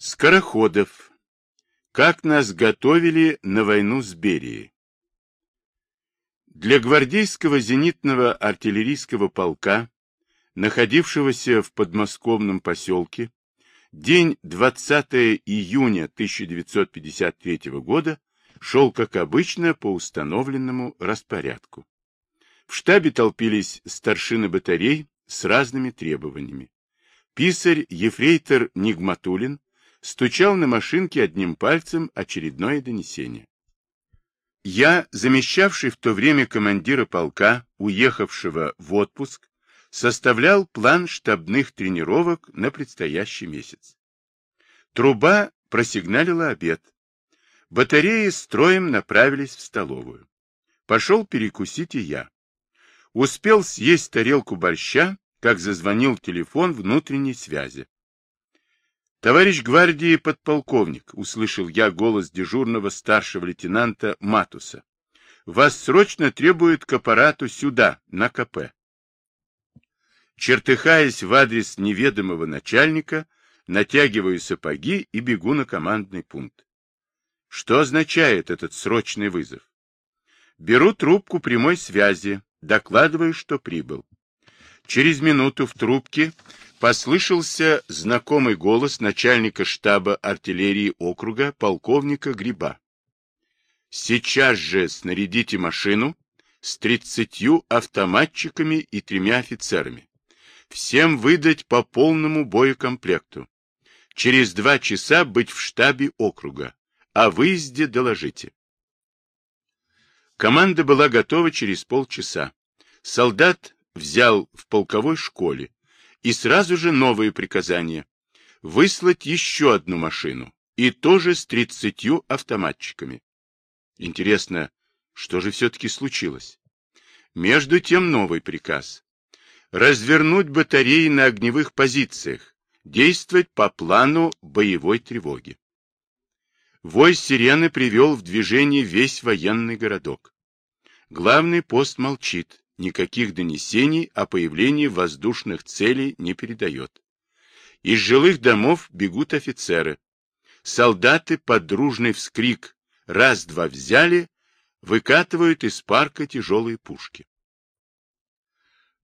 Скороходов. Как нас готовили на войну с Берией. Для гвардейского зенитного артиллерийского полка, находившегося в подмосковном поселке, день 20 июня 1953 года шел, как обычно, по установленному распорядку. В штабе толпились старшины батарей с разными требованиями. Писарь Ефрейтор Нигматулин стучал на машинке одним пальцем очередное донесение. Я, замещавший в то время командира полка, уехавшего в отпуск, составлял план штабных тренировок на предстоящий месяц. Труба просигналила обед. Батареи строем направились в столовую. Пошел перекусить и я. Успел съесть тарелку борща, как зазвонил телефон внутренней связи. «Товарищ гвардии подполковник», — услышал я голос дежурного старшего лейтенанта Матуса. «Вас срочно требуют к аппарату сюда, на КП». Чертыхаясь в адрес неведомого начальника, натягиваю сапоги и бегу на командный пункт. Что означает этот срочный вызов? Беру трубку прямой связи, докладываю, что прибыл. Через минуту в трубке послышался знакомый голос начальника штаба артиллерии округа полковника Гриба. «Сейчас же снарядите машину с тридцатью автоматчиками и тремя офицерами. Всем выдать по полному боекомплекту. Через два часа быть в штабе округа. О выезде доложите». Команда была готова через полчаса. Солдат взял в полковой школе, и сразу же новые приказания. Выслать еще одну машину, и тоже с тридцатью автоматчиками. Интересно, что же все-таки случилось? Между тем новый приказ. Развернуть батареи на огневых позициях, действовать по плану боевой тревоги. Вой сирены привел в движение весь военный городок. Главный пост молчит, никаких донесений о появлении воздушных целей не передает. Из жилых домов бегут офицеры. Солдаты под дружный вскрик «раз-два взяли» выкатывают из парка тяжелые пушки.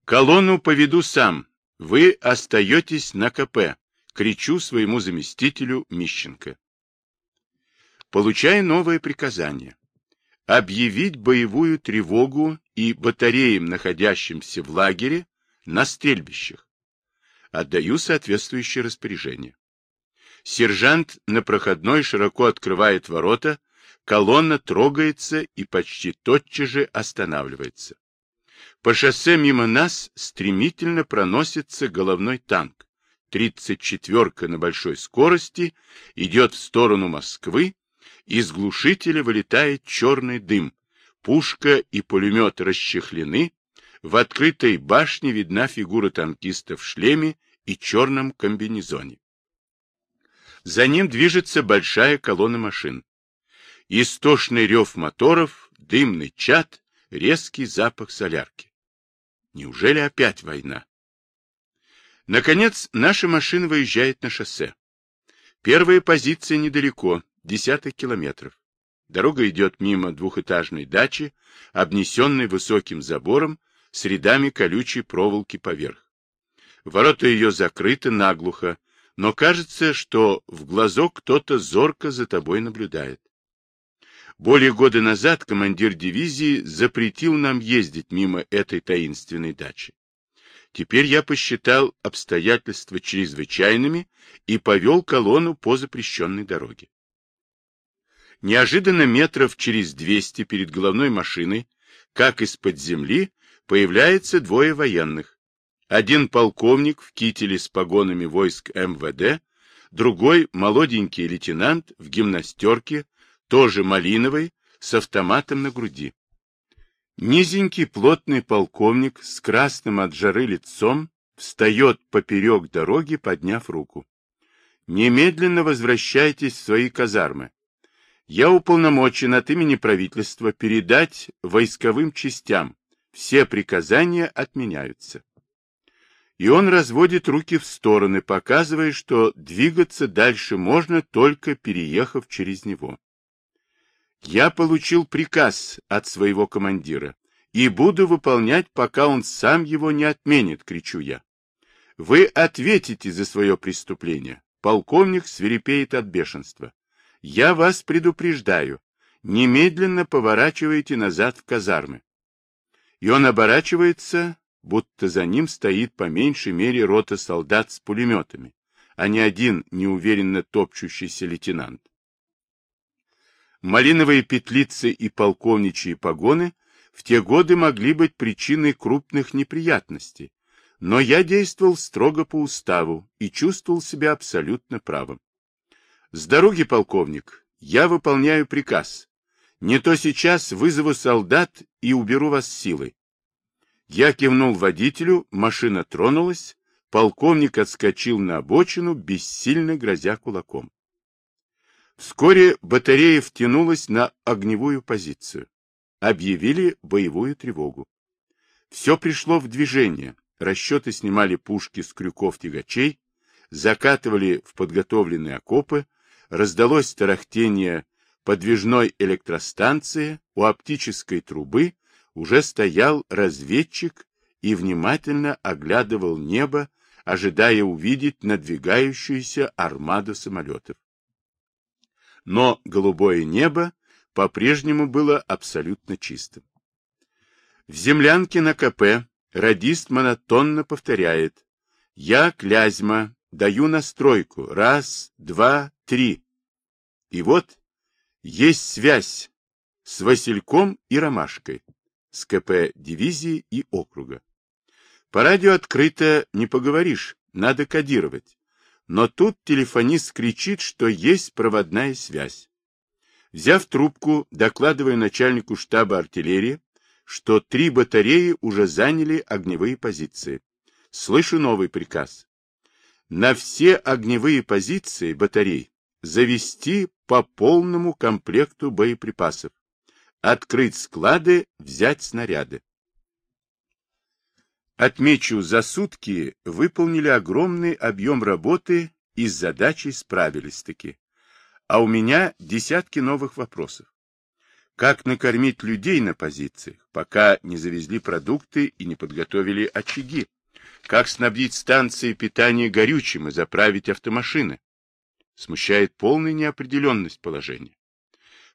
«Колонну поведу сам. Вы остаетесь на КП», — кричу своему заместителю Мищенко. Получая новое приказание объявить боевую тревогу и батареям, находящимся в лагере, на стрельбищах. Отдаю соответствующее распоряжение. Сержант на проходной широко открывает ворота, колонна трогается и почти тотчас же останавливается. По шоссе мимо нас стремительно проносится головной танк. 34-ка на большой скорости идет в сторону Москвы, из глушителя вылетает черный дым. Пушка и пулемет расчехлены. В открытой башне видна фигура танкиста в шлеме и черном комбинезоне. За ним движется большая колонна машин. Истошный рев моторов, дымный чад, резкий запах солярки. Неужели опять война? Наконец, наша машина выезжает на шоссе. Первая позиция недалеко, десятых километров. Дорога идет мимо двухэтажной дачи, обнесенной высоким забором с рядами колючей проволоки поверх. Ворота ее закрыты наглухо, но кажется, что в глазок кто-то зорко за тобой наблюдает. Более года назад командир дивизии запретил нам ездить мимо этой таинственной дачи. Теперь я посчитал обстоятельства чрезвычайными и повел колонну по запрещенной дороге. Неожиданно метров через двести перед головной машиной, как из-под земли, появляется двое военных. Один полковник в кителе с погонами войск МВД, другой молоденький лейтенант в гимнастерке, тоже малиновый, с автоматом на груди. Низенький плотный полковник с красным от жары лицом встает поперек дороги, подняв руку. «Немедленно возвращайтесь в свои казармы я уполномочен от имени правительства передать войсковым частям. Все приказания отменяются. и он разводит руки в стороны, показывая, что двигаться дальше можно, только переехав через него. Я получил приказ от своего командира и буду выполнять, пока он сам его не отменит, кричу я. Вы ответите за свое преступление. Полковник свирепеет от бешенства. Я вас предупреждаю. Немедленно поворачивайте назад в казармы. И он оборачивается, будто за ним стоит по меньшей мере рота солдат с пулеметами, а не один неуверенно топчущийся лейтенант. Малиновые петлицы и полковничьи погоны в те годы могли быть причиной крупных неприятностей, но я действовал строго по уставу и чувствовал себя абсолютно правым. С дороги, полковник, я выполняю приказ. Не то сейчас вызову солдат и уберу вас силой. Я кивнул водителю, машина тронулась, полковник отскочил на обочину, бессильно грозя кулаком. Вскоре батарея втянулась на огневую позицию. Объявили боевую тревогу. Все пришло в движение. Расчеты снимали пушки с крюков тягачей, закатывали в подготовленные окопы, раздалось тарахтение подвижной электростанции, у оптической трубы уже стоял разведчик и внимательно оглядывал небо, ожидая увидеть надвигающуюся армаду самолетов. Но голубое небо по-прежнему было абсолютно чистым. В землянке на КП радист монотонно повторяет «Я, Клязьма, даю настройку. Раз, два, три». И вот есть связь с Васильком и Ромашкой с КП дивизии и округа. По радио открыто не поговоришь, надо кодировать. Но тут телефонист кричит, что есть проводная связь. Взяв трубку, докладывая начальнику штаба артиллерии, что три батареи уже заняли огневые позиции. Слышу новый приказ. На все огневые позиции батарей завести по полному комплекту боеприпасов открыть склады, взять снаряды. Отмечу, за сутки выполнили огромный объем работы и с задачей справились-таки. А у меня десятки новых вопросов. Как накормить людей на позициях, пока не завезли продукты и не подготовили очаги? Как снабдить станции питания горючим и заправить автомашины? Смущает полная неопределенность положения.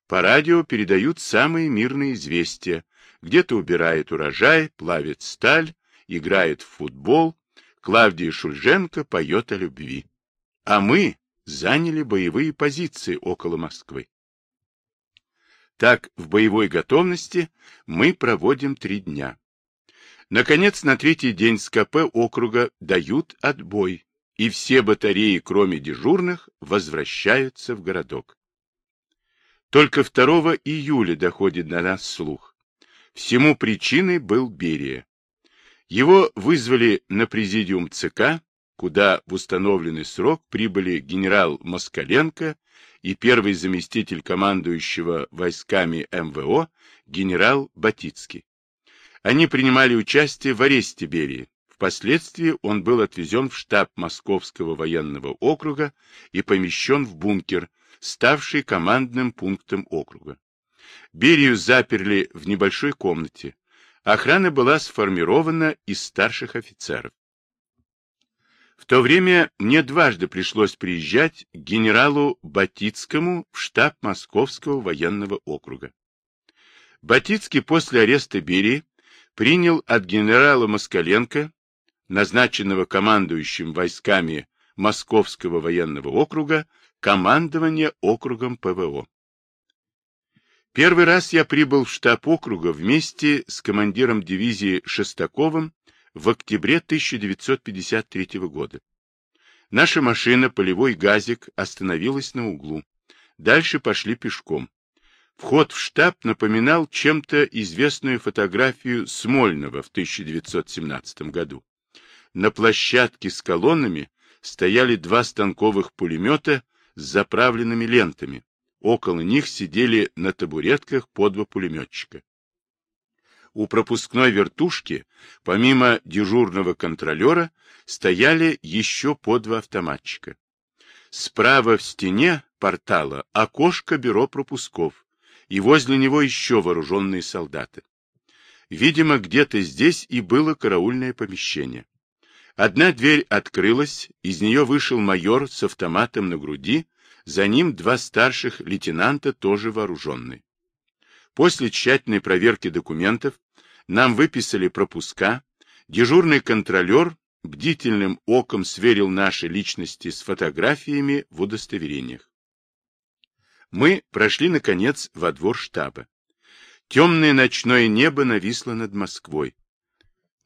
По радио передают самые мирные известия. Где-то убирает урожай, плавит сталь, играет в футбол. Клавдия Шульженко поет о любви. А мы заняли боевые позиции около Москвы. Так, в боевой готовности мы проводим три дня. Наконец, на третий день с КП округа дают отбой, и все батареи, кроме дежурных, возвращаются в городок. Только 2 июля доходит до нас слух. Всему причиной был Берия. Его вызвали на президиум ЦК, куда в установленный срок прибыли генерал Москаленко и первый заместитель командующего войсками МВО генерал Батицкий. Они принимали участие в аресте Берии. Впоследствии он был отвезен в штаб Московского военного округа и помещен в бункер, ставший командным пунктом округа. Берию заперли в небольшой комнате. Охрана была сформирована из старших офицеров. В то время мне дважды пришлось приезжать к генералу Батицкому в штаб Московского военного округа. Батицкий после ареста Берии принял от генерала Москаленко, назначенного командующим войсками Московского военного округа, командование округом ПВО. Первый раз я прибыл в штаб округа вместе с командиром дивизии Шестаковым в октябре 1953 года. Наша машина, полевой газик, остановилась на углу. Дальше пошли пешком. Вход в штаб напоминал чем-то известную фотографию Смольного в 1917 году. На площадке с колоннами стояли два станковых пулемета с заправленными лентами. Около них сидели на табуретках по два пулеметчика. У пропускной вертушки, помимо дежурного контролера, стояли еще по два автоматчика. Справа в стене портала окошко бюро пропусков, и возле него еще вооруженные солдаты. Видимо, где-то здесь и было караульное помещение. Одна дверь открылась, из нее вышел майор с автоматом на груди, за ним два старших лейтенанта, тоже вооруженные. После тщательной проверки документов нам выписали пропуска, дежурный контролер бдительным оком сверил наши личности с фотографиями в удостоверениях. Мы прошли, наконец, во двор штаба. Темное ночное небо нависло над Москвой.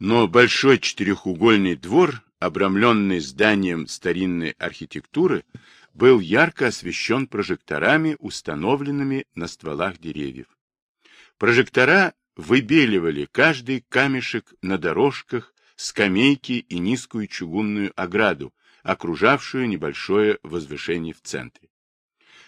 Но большой четырехугольный двор, обрамленный зданием старинной архитектуры, был ярко освещен прожекторами, установленными на стволах деревьев. Прожектора выбеливали каждый камешек на дорожках, скамейки и низкую чугунную ограду, окружавшую небольшое возвышение в центре.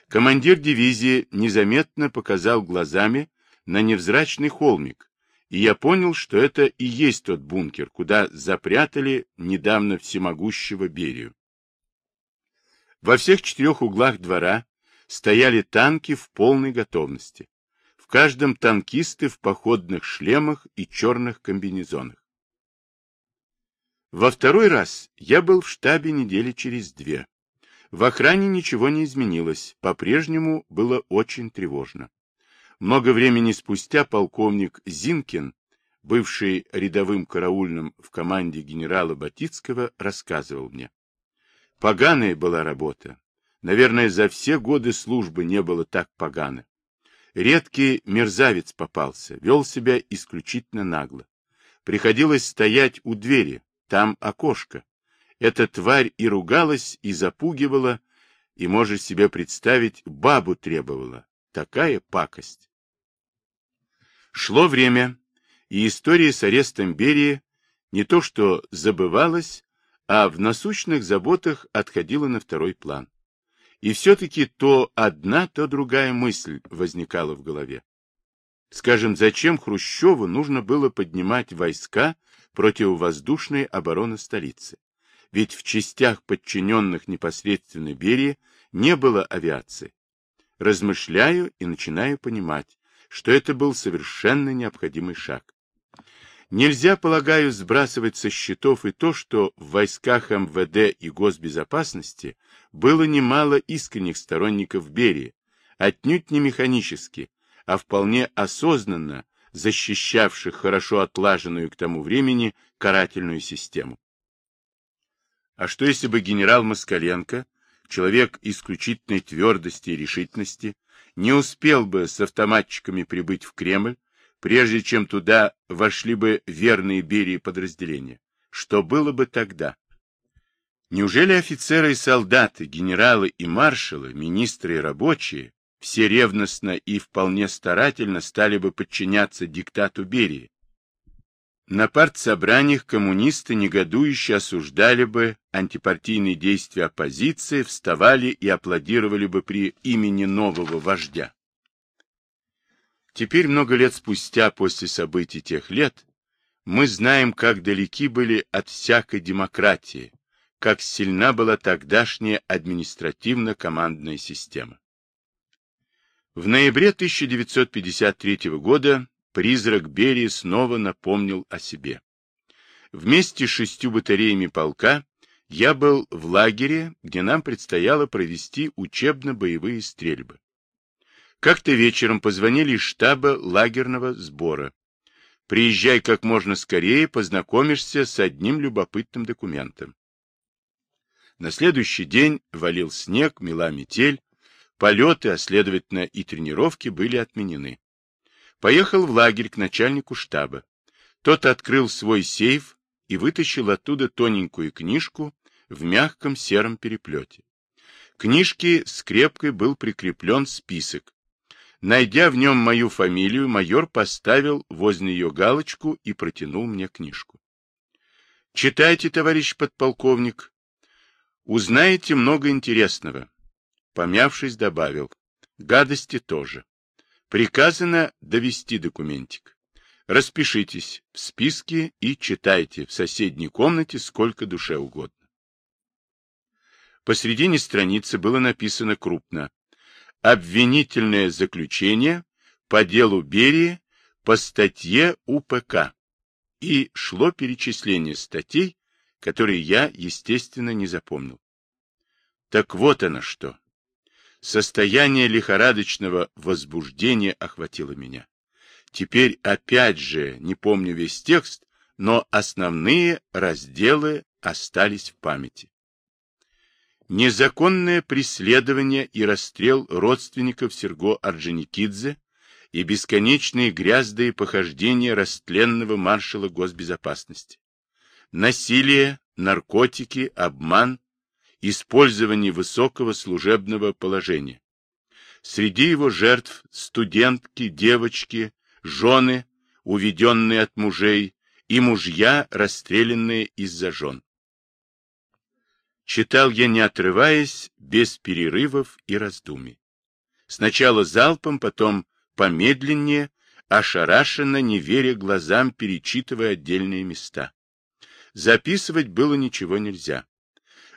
Командир дивизии незаметно показал глазами на невзрачный холмик, и я понял, что это и есть тот бункер, куда запрятали недавно всемогущего Берию. Во всех четырех углах двора стояли танки в полной готовности. В каждом танкисты в походных шлемах и черных комбинезонах. Во второй раз я был в штабе недели через две. В охране ничего не изменилось, по-прежнему было очень тревожно. Много времени спустя полковник Зинкин, бывший рядовым караульным в команде генерала Батицкого, рассказывал мне. Поганая была работа. Наверное, за все годы службы не было так погано. Редкий мерзавец попался, вел себя исключительно нагло. Приходилось стоять у двери, там окошко. Эта тварь и ругалась, и запугивала, и, можешь себе представить, бабу требовала. Такая пакость. Шло время, и история с арестом Берии не то что забывалась, а в насущных заботах отходила на второй план. И все-таки то одна, то другая мысль возникала в голове. Скажем, зачем Хрущеву нужно было поднимать войска противовоздушной обороны столицы? Ведь в частях, подчиненных непосредственно Берии, не было авиации. Размышляю и начинаю понимать, что это был совершенно необходимый шаг. Нельзя, полагаю, сбрасывать со счетов и то, что в войсках МВД и госбезопасности было немало искренних сторонников Берии, отнюдь не механически, а вполне осознанно защищавших хорошо отлаженную к тому времени карательную систему. А что если бы генерал Москаленко, человек исключительной твердости и решительности, не успел бы с автоматчиками прибыть в Кремль, прежде чем туда вошли бы верные Берии подразделения. Что было бы тогда? Неужели офицеры и солдаты, генералы и маршалы, министры и рабочие, все ревностно и вполне старательно стали бы подчиняться диктату Берии? На партсобраниях коммунисты негодующе осуждали бы антипартийные действия оппозиции, вставали и аплодировали бы при имени нового вождя. Теперь, много лет спустя, после событий тех лет, мы знаем, как далеки были от всякой демократии, как сильна была тогдашняя административно-командная система. В ноябре 1953 года призрак Берии снова напомнил о себе. Вместе с шестью батареями полка я был в лагере, где нам предстояло провести учебно-боевые стрельбы. Как-то вечером позвонили из штаба лагерного сбора. Приезжай как можно скорее, познакомишься с одним любопытным документом. На следующий день валил снег, мела метель, полеты, а следовательно и тренировки были отменены. Поехал в лагерь к начальнику штаба. Тот открыл свой сейф и вытащил оттуда тоненькую книжку в мягком сером переплете. К книжке скрепкой был прикреплен список. Найдя в нем мою фамилию, майор поставил возле ее галочку и протянул мне книжку. «Читайте, товарищ подполковник. Узнаете много интересного». Помявшись, добавил. «Гадости тоже». Приказано довести документик. Распишитесь в списке и читайте в соседней комнате сколько душе угодно. Посредине страницы было написано крупно «Обвинительное заключение по делу Берии по статье УПК» и шло перечисление статей, которые я, естественно, не запомнил. Так вот оно что. Состояние лихорадочного возбуждения охватило меня. Теперь опять же не помню весь текст, но основные разделы остались в памяти. Незаконное преследование и расстрел родственников Серго Орджоникидзе и бесконечные грязные похождения растленного маршала госбезопасности. Насилие, наркотики, обман, использование высокого служебного положения. Среди его жертв студентки, девочки, жены, уведенные от мужей, и мужья, расстрелянные из-за жен. Читал я, не отрываясь, без перерывов и раздумий. Сначала залпом, потом помедленнее, ошарашенно, не веря глазам, перечитывая отдельные места. Записывать было ничего нельзя.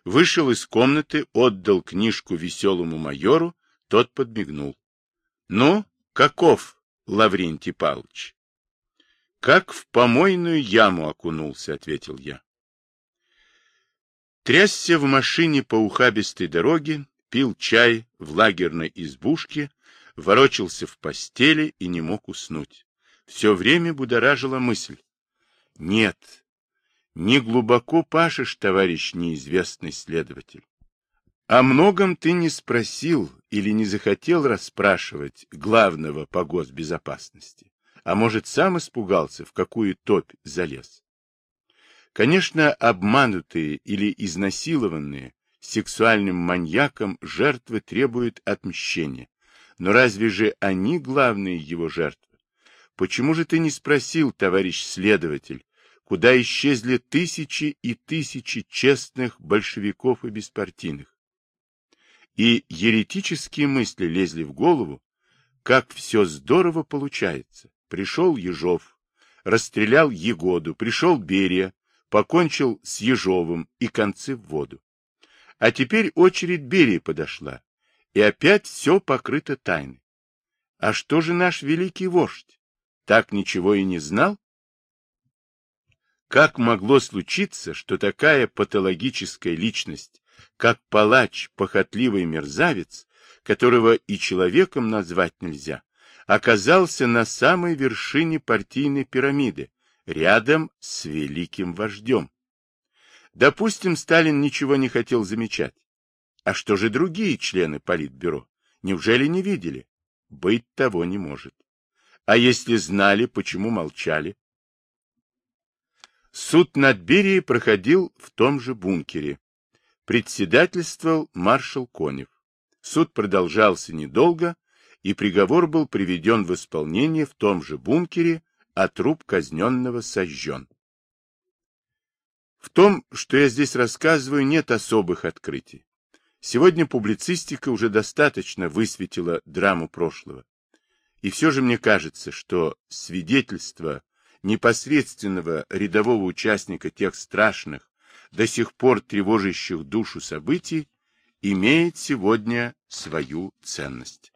Вышел из комнаты, отдал книжку веселому майору, тот подмигнул. — Ну, каков, Лаврентий Павлович? — Как в помойную яму окунулся, — ответил я. Трясся в машине по ухабистой дороге, пил чай в лагерной избушке, ворочался в постели и не мог уснуть. Все время будоражила мысль. Нет, не глубоко пашешь, товарищ неизвестный следователь. О многом ты не спросил или не захотел расспрашивать главного по госбезопасности, а может, сам испугался, в какую топь залез. Конечно, обманутые или изнасилованные сексуальным маньяком жертвы требуют отмщения, но разве же они главные его жертвы? Почему же ты не спросил, товарищ следователь, куда исчезли тысячи и тысячи честных большевиков и беспартийных? И еретические мысли лезли в голову, как все здорово получается. Пришел Ежов, расстрелял Егоду, пришел Берия, покончил с Ежовым и концы в воду. А теперь очередь Берии подошла, и опять все покрыто тайной. А что же наш великий вождь? Так ничего и не знал? Как могло случиться, что такая патологическая личность, как палач, похотливый мерзавец, которого и человеком назвать нельзя, оказался на самой вершине партийной пирамиды, рядом с великим вождем? Допустим, Сталин ничего не хотел замечать. А что же другие члены Политбюро? Неужели не видели? Быть того не может. А если знали, почему молчали? Суд над Берией проходил в том же бункере. Председательствовал маршал Конев. Суд продолжался недолго, и приговор был приведен в исполнение в том же бункере, а труп казненного сожжен. В том, что я здесь рассказываю, нет особых открытий. Сегодня публицистика уже достаточно высветила драму прошлого. И все же мне кажется, что свидетельство непосредственного рядового участника тех страшных, до сих пор тревожащих душу событий, имеет сегодня свою ценность.